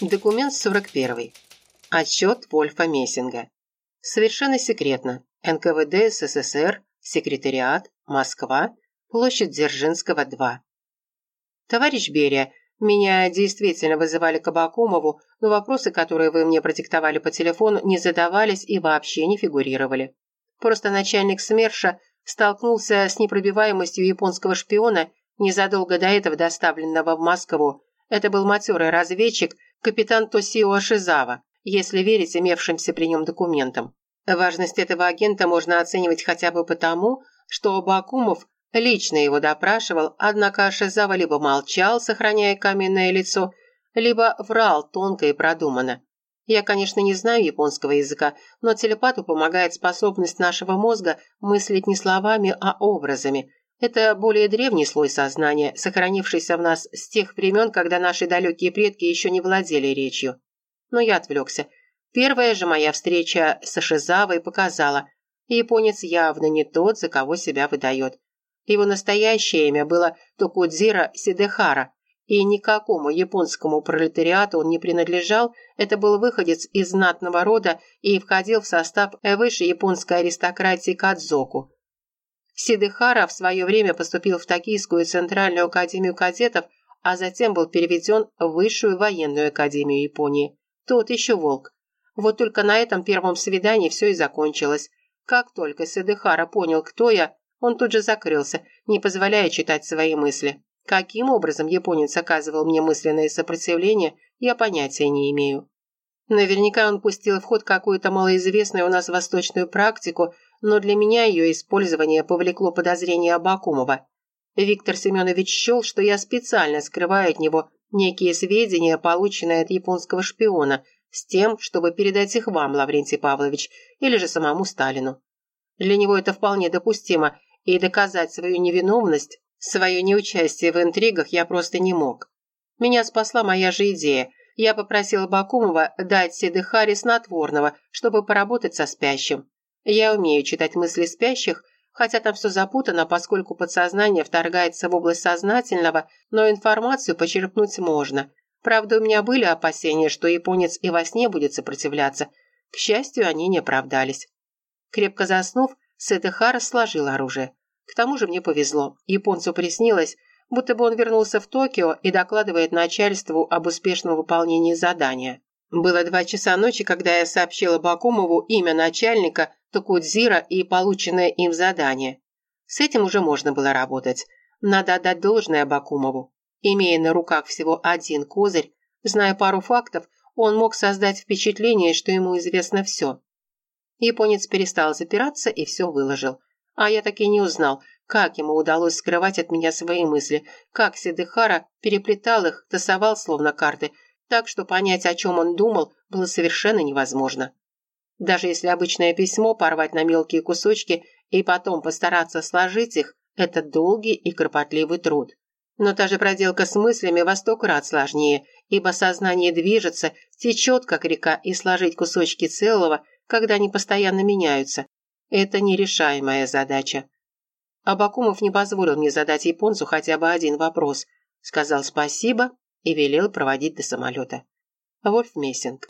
Документ 41. Отчет Вольфа Мессинга. Совершенно секретно. НКВД СССР, секретариат, Москва, площадь Дзержинского, 2. Товарищ Берия, меня действительно вызывали к Абакумову, но вопросы, которые вы мне продиктовали по телефону, не задавались и вообще не фигурировали. Просто начальник СМЕРШа столкнулся с непробиваемостью японского шпиона, незадолго до этого доставленного в Москву. Это был матерый разведчик, капитан Тосио Ашизава, если верить имевшимся при нем документам. Важность этого агента можно оценивать хотя бы потому, что Бакумов Лично его допрашивал, однако Ашизава либо молчал, сохраняя каменное лицо, либо врал тонко и продуманно. Я, конечно, не знаю японского языка, но телепату помогает способность нашего мозга мыслить не словами, а образами. Это более древний слой сознания, сохранившийся в нас с тех времен, когда наши далекие предки еще не владели речью. Но я отвлекся. Первая же моя встреча с Ашизавой показала, японец явно не тот, за кого себя выдает. Его настоящее имя было Токудзира Сидехара, и никакому японскому пролетариату он не принадлежал, это был выходец из знатного рода и входил в состав высшей японской аристократии Кадзоку. Сидехара в свое время поступил в Токийскую центральную академию кадетов, а затем был переведен в высшую военную академию Японии. Тот еще волк. Вот только на этом первом свидании все и закончилось. Как только Сидехара понял, кто я, он тут же закрылся, не позволяя читать свои мысли. Каким образом японец оказывал мне мысленное сопротивление, я понятия не имею. Наверняка он пустил в ход какую-то малоизвестную у нас восточную практику, но для меня ее использование повлекло подозрение Абакумова. Виктор Семенович счел, что я специально скрываю от него некие сведения, полученные от японского шпиона, с тем, чтобы передать их вам, Лаврентий Павлович, или же самому Сталину. Для него это вполне допустимо, и доказать свою невиновность, свое неучастие в интригах я просто не мог. Меня спасла моя же идея. Я попросила Бакумова дать Седыхаре снотворного, чтобы поработать со спящим. Я умею читать мысли спящих, хотя там все запутано, поскольку подсознание вторгается в область сознательного, но информацию почерпнуть можно. Правда, у меня были опасения, что японец и во сне будет сопротивляться. К счастью, они не оправдались. Крепко заснув, Сетехара сложил оружие. К тому же мне повезло. Японцу приснилось, будто бы он вернулся в Токио и докладывает начальству об успешном выполнении задания. Было два часа ночи, когда я сообщила Бакумову имя начальника Токудзира и полученное им задание. С этим уже можно было работать. Надо отдать должное Бакумову. Имея на руках всего один козырь, зная пару фактов, он мог создать впечатление, что ему известно все. Японец перестал запираться и все выложил. А я так и не узнал, как ему удалось скрывать от меня свои мысли, как Сидыхара переплетал их, тасовал словно карты, так что понять, о чем он думал, было совершенно невозможно. Даже если обычное письмо порвать на мелкие кусочки и потом постараться сложить их, это долгий и кропотливый труд. Но та же проделка с мыслями во сто крат сложнее, ибо сознание движется, течет, как река, и сложить кусочки целого, когда они постоянно меняются, это нерешаемая задача. Абакумов не позволил мне задать японцу хотя бы один вопрос. Сказал спасибо и велел проводить до самолета. Вольф Мессинг.